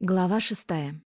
Глава шестая.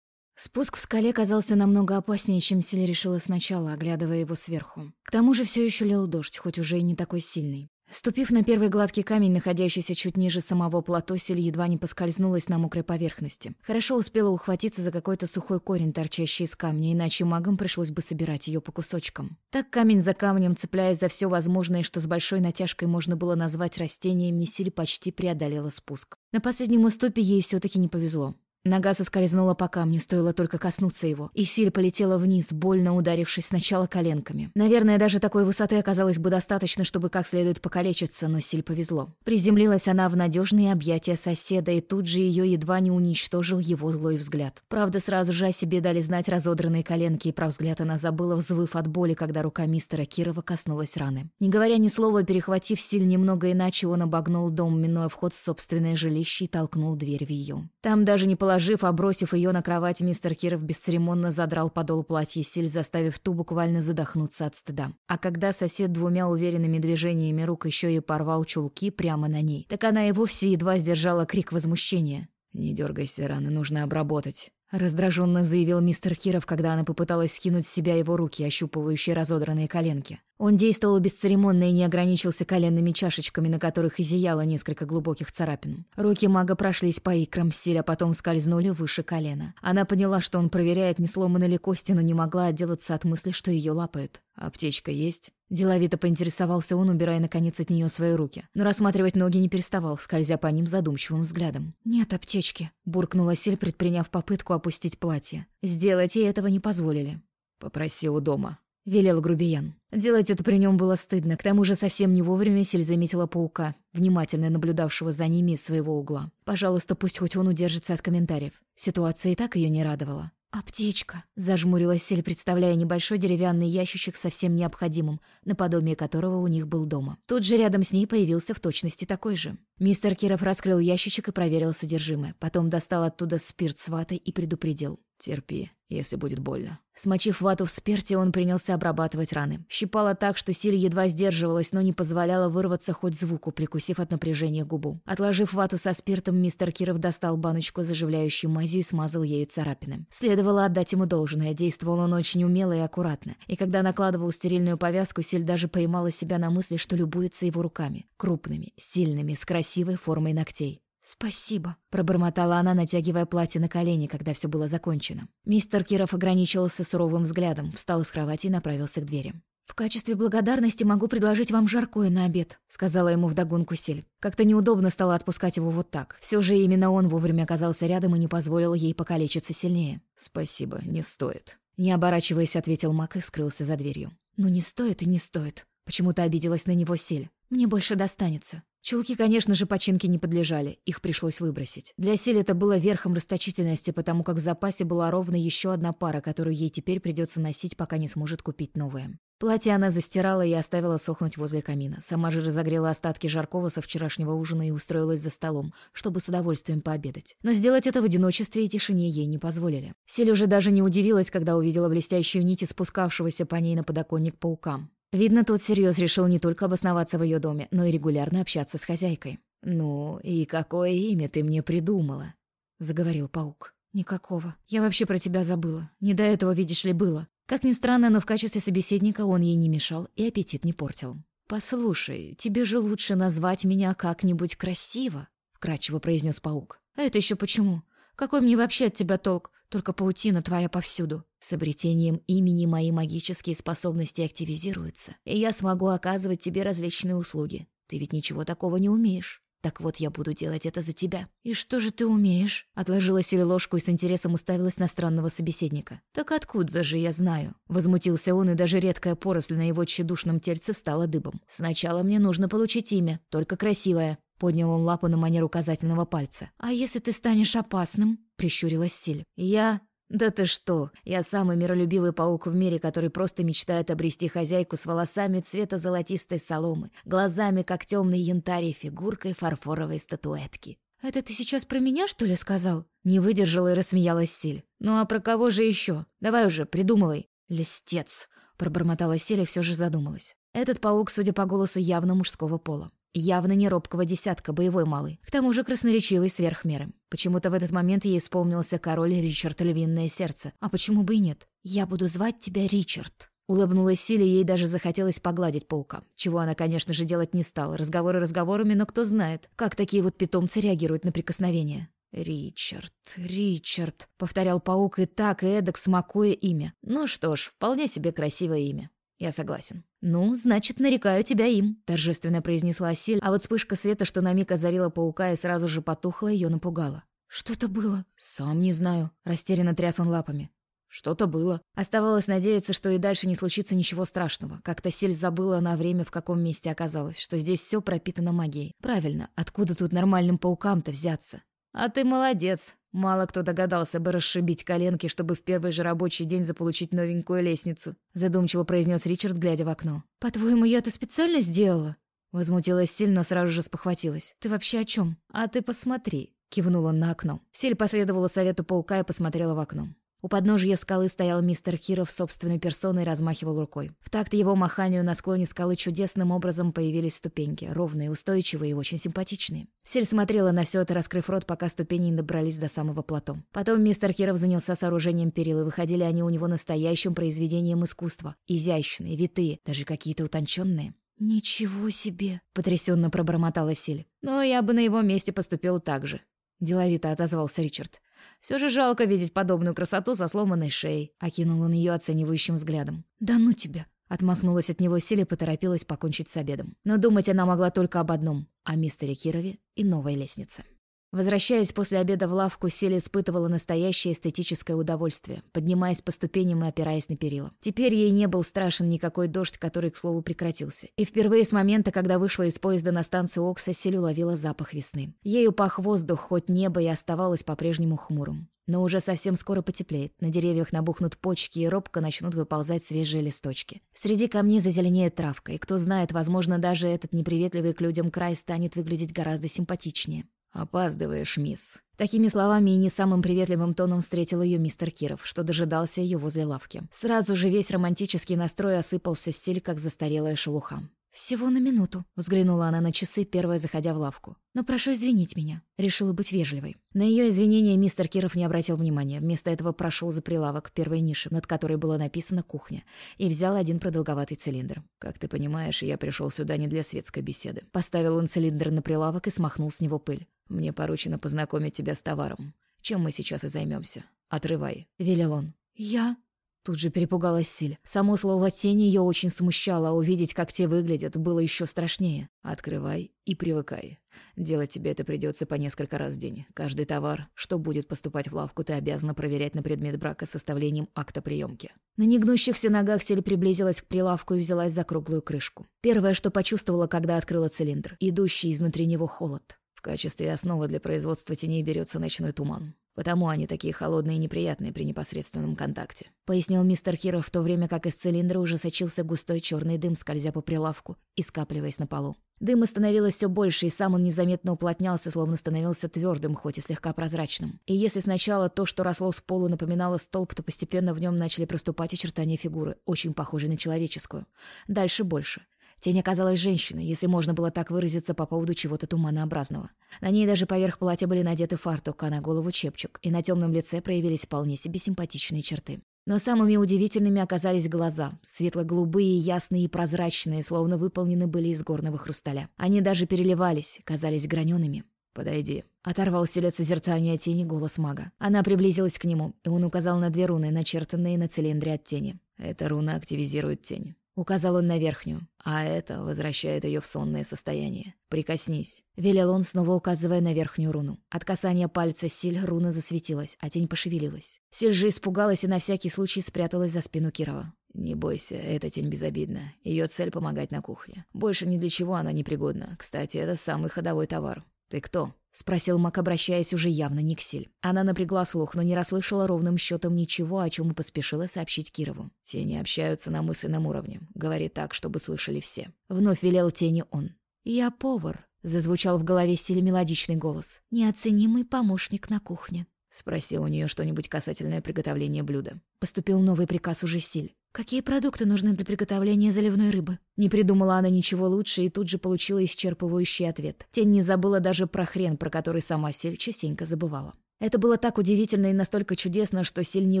Спуск в скале казался намного опаснее, чем Силь решила сначала, оглядывая его сверху. К тому же все еще лил дождь, хоть уже и не такой сильный. Ступив на первый гладкий камень, находящийся чуть ниже самого плато, Силь едва не поскользнулась на мокрой поверхности. Хорошо успела ухватиться за какой-то сухой корень, торчащий из камня, иначе магам пришлось бы собирать ее по кусочкам. Так камень за камнем, цепляясь за все возможное, что с большой натяжкой можно было назвать растениями, Силь почти преодолела спуск. На последнем уступе ей все таки не повезло. Нога соскользнула по камню, стоило только коснуться его, и Силь полетела вниз, больно ударившись сначала коленками. Наверное, даже такой высоты оказалось бы достаточно, чтобы как следует покалечиться, но Силь повезло. Приземлилась она в надежные объятия соседа, и тут же ее едва не уничтожил его злой взгляд. Правда, сразу же о себе дали знать разодранные коленки, и про взгляд она забыла, взвыв от боли, когда рука мистера Кирова коснулась раны. Не говоря ни слова, перехватив Силь немного иначе, он обогнул дом, минуя вход в собственное жилище и толкнул дверь в ее. Там даже не Положив, обросив ее на кровать, мистер Киров бесцеремонно задрал подол платья Силь, заставив ту буквально задохнуться от стыда. А когда сосед двумя уверенными движениями рук еще и порвал чулки прямо на ней, так она и вовсе едва сдержала крик возмущения. «Не дергайся, раны нужно обработать». Раздраженно заявил мистер Киров, когда она попыталась скинуть с себя его руки, ощупывающие разодранные коленки. Он действовал бесцеремонно и не ограничился коленными чашечками, на которых изъяло несколько глубоких царапин. Руки мага прошлись по икрам силь, а потом скользнули выше колена. Она поняла, что он проверяет, не сломаны ли кости, но не могла отделаться от мысли, что ее лапают. «Аптечка есть?» Деловито поинтересовался он, убирая наконец от нее свои руки. Но рассматривать ноги не переставал, скользя по ним задумчивым взглядом. «Нет аптечки», — буркнула Силь, предприняв попытку опустить платье. Сделать ей этого не позволили. «Попроси у дома», — велел грубиян. Делать это при нем было стыдно, к тому же совсем не вовремя Силь заметила паука, внимательно наблюдавшего за ними из своего угла. Пожалуйста, пусть хоть он удержится от комментариев. Ситуация и так ее не радовала. «Аптечка», — зажмурилась Сель, представляя небольшой деревянный ящичек со всем необходимым, наподобие которого у них был дома. Тут же рядом с ней появился в точности такой же. Мистер Киров раскрыл ящичек и проверил содержимое. Потом достал оттуда спирт с ватой и предупредил. «Терпи, если будет больно». Смочив вату в спирте, он принялся обрабатывать раны. Щипало так, что Силь едва сдерживалась, но не позволяла вырваться хоть звуку, прикусив от напряжения губу. Отложив вату со спиртом, мистер Киров достал баночку заживляющей мазью и смазал ею царапины. Следовало отдать ему должное, действовал он очень умело и аккуратно. И когда накладывал стерильную повязку, Силь даже поймала себя на мысли, что любуется его руками. Крупными, сильными, с красивой формой ногтей. «Спасибо», — пробормотала она, натягивая платье на колени, когда все было закончено. Мистер Киров ограничивался суровым взглядом, встал из кровати и направился к двери. «В качестве благодарности могу предложить вам жаркое на обед», — сказала ему вдогонку Сель. Как-то неудобно стало отпускать его вот так. Все же именно он вовремя оказался рядом и не позволил ей покалечиться сильнее. «Спасибо, не стоит». Не оборачиваясь, ответил Мак и скрылся за дверью. «Ну не стоит и не стоит». Почему-то обиделась на него Сель. «Мне больше достанется». Чулки, конечно же, починке не подлежали, их пришлось выбросить. Для Сель это было верхом расточительности, потому как в запасе была ровно еще одна пара, которую ей теперь придется носить, пока не сможет купить новое. Платье она застирала и оставила сохнуть возле камина. Сама же разогрела остатки жаркого со вчерашнего ужина и устроилась за столом, чтобы с удовольствием пообедать. Но сделать это в одиночестве и тишине ей не позволили. Сель уже даже не удивилась, когда увидела блестящую нить спускавшегося по ней на подоконник паукам. Видно, тот всерьез решил не только обосноваться в ее доме, но и регулярно общаться с хозяйкой. «Ну, и какое имя ты мне придумала?» — заговорил паук. «Никакого. Я вообще про тебя забыла. Не до этого, видишь ли, было». Как ни странно, но в качестве собеседника он ей не мешал и аппетит не портил. «Послушай, тебе же лучше назвать меня как-нибудь красиво», — вкрадчиво произнес паук. «А это еще почему? Какой мне вообще от тебя толк? Только паутина твоя повсюду. С обретением имени мои магические способности активизируются, и я смогу оказывать тебе различные услуги. Ты ведь ничего такого не умеешь. Так вот, я буду делать это за тебя. И что же ты умеешь? Отложила Сири ложку и с интересом уставилась на странного собеседника. Так откуда же я знаю? Возмутился он, и даже редкая поросль на его тщедушном тельце встала дыбом. Сначала мне нужно получить имя, только красивое. Поднял он лапу на манер указательного пальца. «А если ты станешь опасным?» — прищурилась Силь. «Я...» «Да ты что! Я самый миролюбивый паук в мире, который просто мечтает обрести хозяйку с волосами цвета золотистой соломы, глазами, как темный янтарь и фигуркой фарфоровой статуэтки». «Это ты сейчас про меня, что ли, сказал?» Не выдержала и рассмеялась Силь. «Ну а про кого же еще? Давай уже, придумывай». «Листец!» — пробормотала Силь и все же задумалась. Этот паук, судя по голосу, явно мужского пола. Явно не робкого десятка, боевой малый. К тому же красноречивый сверх меры. Почему-то в этот момент ей вспомнился король Ричард Львиное Сердце. А почему бы и нет? «Я буду звать тебя Ричард». Улыбнулась Силе, ей даже захотелось погладить паука. Чего она, конечно же, делать не стала. Разговоры разговорами, но кто знает, как такие вот питомцы реагируют на прикосновение. «Ричард, Ричард», — повторял паук и так, и эдак, смакуя имя. «Ну что ж, вполне себе красивое имя. Я согласен». «Ну, значит, нарекаю тебя им», — торжественно произнесла Силь, а вот вспышка света, что на миг озарила паука и сразу же потухла, ее напугала. «Что это было?» «Сам не знаю», — растерянно тряс он лапами. Что-то было. Оставалось надеяться, что и дальше не случится ничего страшного. Как-то Сель забыла на время, в каком месте оказалась, что здесь все пропитано магией. Правильно, откуда тут нормальным паукам-то взяться? А ты молодец. Мало кто догадался бы расшибить коленки, чтобы в первый же рабочий день заполучить новенькую лестницу. Задумчиво произнес Ричард, глядя в окно. По-твоему, я это специально сделала? Возмутилась Силь, но сразу же спохватилась. «Ты вообще о чем? А ты посмотри», — кивнул он на окно. Силь последовала совету паука и посмотрела в окно. У подножия скалы стоял мистер Киров собственной персоной и размахивал рукой. В такт его маханию на склоне скалы чудесным образом появились ступеньки, ровные, устойчивые и очень симпатичные. Сель смотрела на все это, раскрыв рот, пока ступени не добрались до самого плато. Потом мистер Киров занялся сооружением перил, и выходили они у него настоящим произведением искусства. Изящные, витые, даже какие-то утонченные. «Ничего себе!» — потрясенно пробормотала Силь. «Но я бы на его месте поступил так же», — деловито отозвался Ричард. Все же жалко видеть подобную красоту со сломанной шеей», — окинул он ее оценивающим взглядом. «Да ну тебя!» Отмахнулась от него Силя и поторопилась покончить с обедом. Но думать она могла только об одном — о мистере Кирове и новой лестнице. Возвращаясь после обеда в лавку, Селия испытывала настоящее эстетическое удовольствие, поднимаясь по ступеням и опираясь на перила. Теперь ей не был страшен никакой дождь, который, к слову, прекратился. И впервые с момента, когда вышла из поезда на станцию Окса, Селя уловила запах весны. Ею пах воздух, хоть небо и оставалось по-прежнему хмурым. Но уже совсем скоро потеплеет, на деревьях набухнут почки и робко начнут выползать свежие листочки. Среди камней зазеленеет травка, и кто знает, возможно, даже этот неприветливый к людям край станет выглядеть гораздо симпатичнее. «Опаздываешь, мисс». Такими словами и не самым приветливым тоном встретил ее мистер Киров, что дожидался ее возле лавки. Сразу же весь романтический настрой осыпался с как застарелая шелуха. «Всего на минуту», — взглянула она на часы, первая заходя в лавку. «Но прошу извинить меня». Решила быть вежливой. На ее извинения мистер Киров не обратил внимания. Вместо этого прошел за прилавок первой ниши, над которой было написано «Кухня», и взял один продолговатый цилиндр. «Как ты понимаешь, я пришел сюда не для светской беседы». Поставил он цилиндр на прилавок и смахнул с него пыль. «Мне поручено познакомить тебя с товаром. Чем мы сейчас и займемся. Отрывай», — велел он. «Я?» Тут же перепугалась Силь. Само слово «тень» ее очень смущало, а увидеть, как те выглядят, было еще страшнее. «Открывай и привыкай. Делать тебе это придется по несколько раз в день. Каждый товар, что будет поступать в лавку, ты обязана проверять на предмет брака с составлением акта приемки. На негнущихся ногах Сель приблизилась к прилавку и взялась за круглую крышку. Первое, что почувствовала, когда открыла цилиндр, идущий изнутри него холод. В качестве основы для производства теней берется ночной туман. Потому они такие холодные и неприятные при непосредственном контакте», — пояснил мистер Киров, в то время как из цилиндра уже сочился густой черный дым, скользя по прилавку и скапливаясь на полу. Дыма становилось все больше, и сам он незаметно уплотнялся, словно становился твердым, хоть и слегка прозрачным. И если сначала то, что росло с пола, напоминало столб, то постепенно в нем начали проступать очертания фигуры, очень похожей на человеческую. Дальше больше. Тень оказалась женщиной, если можно было так выразиться по поводу чего-то туманообразного. На ней даже поверх платья были надеты фартук, а на голову чепчик, и на темном лице проявились вполне себе симпатичные черты. Но самыми удивительными оказались глаза, светло-голубые, ясные и прозрачные, словно выполнены были из горного хрусталя. Они даже переливались, казались гранеными. «Подойди», — оторвал селец созерцания тени голос мага. Она приблизилась к нему, и он указал на две руны, начертанные на цилиндре от тени. «Эта руна активизирует тень. Указал он на верхнюю, а это возвращает ее в сонное состояние. «Прикоснись», — велел он, снова указывая на верхнюю руну. От касания пальца Силь руна засветилась, а тень пошевелилась. Силь же испугалась и на всякий случай спряталась за спину Кирова. «Не бойся, эта тень безобидна. Ее цель — помогать на кухне. Больше ни для чего она не пригодна. Кстати, это самый ходовой товар. Ты кто?» — спросил Мак, обращаясь уже явно не к Силь. Она напрягла слух, но не расслышала ровным счетом ничего, о чем и поспешила сообщить Кирову. «Тени общаются на мысленном уровне. Говори так, чтобы слышали все». Вновь велел тени он. «Я повар», — зазвучал в голове Силь мелодичный голос. «Неоценимый помощник на кухне». Спроси у нее что-нибудь касательное приготовления блюда. Поступил новый приказ уже Силь. «Какие продукты нужны для приготовления заливной рыбы?» Не придумала она ничего лучше и тут же получила исчерпывающий ответ. Тень не забыла даже про хрен, про который сама Сель частенько забывала. Это было так удивительно и настолько чудесно, что Сель не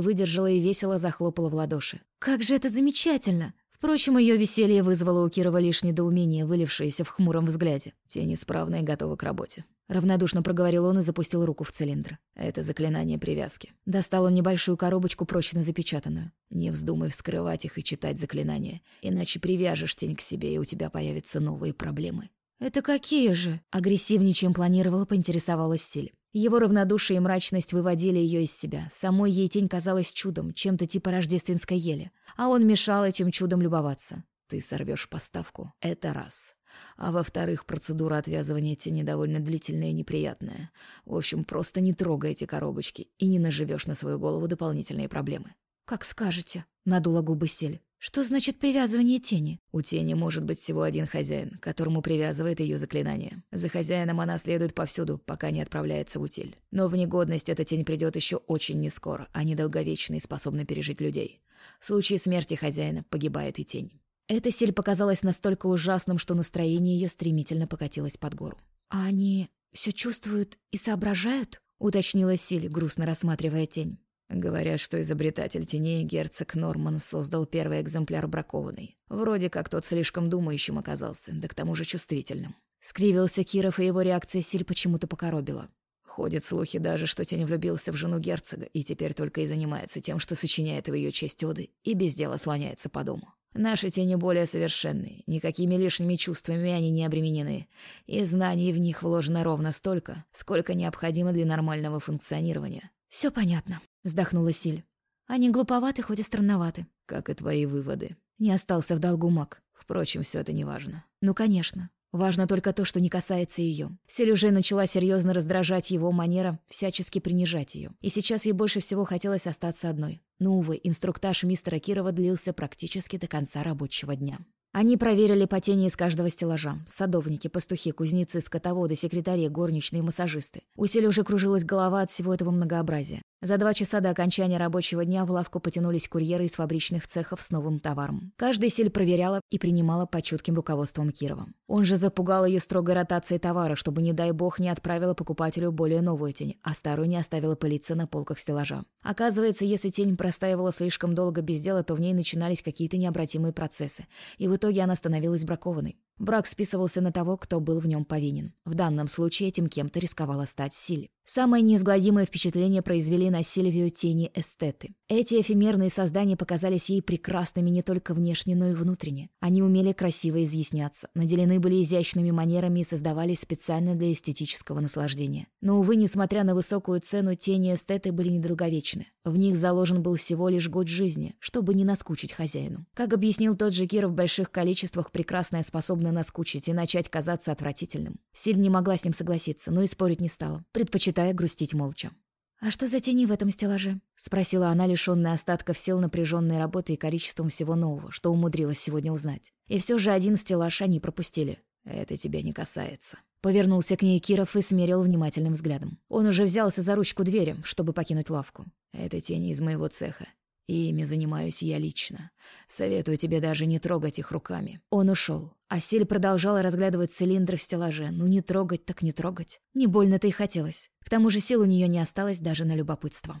выдержала и весело захлопала в ладоши. «Как же это замечательно! Впрочем, ее веселье вызвало у Кирова лишь недоумение, вылившееся в хмуром взгляде. «Тень исправна и готова к работе». Равнодушно проговорил он и запустил руку в цилиндр. «Это заклинание привязки». Достал он небольшую коробочку, прочно запечатанную. «Не вздумай вскрывать их и читать заклинания, иначе привяжешь тень к себе, и у тебя появятся новые проблемы». «Это какие же?» Агрессивнее, чем планировала, поинтересовалась Силь. Его равнодушие и мрачность выводили ее из себя. Самой ей тень казалась чудом, чем-то типа рождественской ели. А он мешал этим чудом любоваться. «Ты сорвешь поставку. Это раз. А во-вторых, процедура отвязывания тени довольно длительная и неприятная. В общем, просто не трогай эти коробочки и не наживешь на свою голову дополнительные проблемы». «Как скажете», — надула губы Сель. Что значит привязывание тени? У тени может быть всего один хозяин, которому привязывает ее заклинание. За хозяином она следует повсюду, пока не отправляется в утиль. Но в негодность эта тень придет еще очень нескоро, а недолговечна и способна пережить людей. В случае смерти хозяина погибает и тень. Эта сель показалась настолько ужасным, что настроение ее стремительно покатилось под гору. «А они все чувствуют и соображают?» — уточнила Силь, грустно рассматривая тень. Говорят, что изобретатель теней герцог Норман создал первый экземпляр бракованный. Вроде как тот слишком думающим оказался, да к тому же чувствительным. Скривился Киров, и его реакция Силь почему-то покоробила. Ходят слухи даже, что тень влюбился в жену герцога и теперь только и занимается тем, что сочиняет в ее честь оды и без дела слоняется по дому. Наши тени более совершенные, никакими лишними чувствами они не обременены, и знаний в них вложено ровно столько, сколько необходимо для нормального функционирования. Все понятно. Вздохнула Силь. Они глуповаты, хоть и странноваты. Как и твои выводы. Не остался в долгу маг. Впрочем, все это не важно. Ну, конечно. Важно только то, что не касается ее. Сель уже начала серьезно раздражать его манера, всячески принижать ее. И сейчас ей больше всего хотелось остаться одной. Но, увы, инструктаж мистера Кирова длился практически до конца рабочего дня. Они проверили потение из каждого стеллажа. Садовники, пастухи, кузнецы, скотоводы, секретари, горничные, массажисты. У Сель уже кружилась голова от всего этого многообразия. За два часа до окончания рабочего дня в лавку потянулись курьеры из фабричных цехов с новым товаром. Каждый сель проверяла и принимала под чутким руководством Кирова. Он же запугал ее строгой ротацией товара, чтобы, не дай бог, не отправила покупателю более новую тень, а старую не оставила пылиться на полках стеллажа. Оказывается, если тень простаивала слишком долго без дела, то в ней начинались какие-то необратимые процессы, и в итоге она становилась бракованной. Брак списывался на того, кто был в нем повинен. В данном случае этим кем-то рисковала стать Силь. Самое неизгладимое впечатление произвели на Сильвию тени эстеты. Эти эфемерные создания показались ей прекрасными не только внешне, но и внутренне. Они умели красиво изъясняться, наделены были изящными манерами и создавались специально для эстетического наслаждения. Но, увы, несмотря на высокую цену, тени эстеты были недолговечны. В них заложен был всего лишь год жизни, чтобы не наскучить хозяину. Как объяснил тот же Кир, в больших количествах прекрасное способно наскучить и начать казаться отвратительным. Силь не могла с ним согласиться, но и спорить не стала, предпочитая грустить молча. «А что за тени в этом стеллаже?» — спросила она, лишённая остатков сил напряженной работы и количеством всего нового, что умудрилась сегодня узнать. И все же один стеллаж они пропустили. «Это тебя не касается». Повернулся к ней Киров и смерил внимательным взглядом. Он уже взялся за ручку двери, чтобы покинуть лавку. «Это тени из моего цеха. И ими занимаюсь я лично. Советую тебе даже не трогать их руками». Он ушел. А Сель продолжала разглядывать цилиндры в стеллаже. Ну не трогать так не трогать. Не больно-то и хотелось. К тому же сил у нее не осталось даже на любопытство.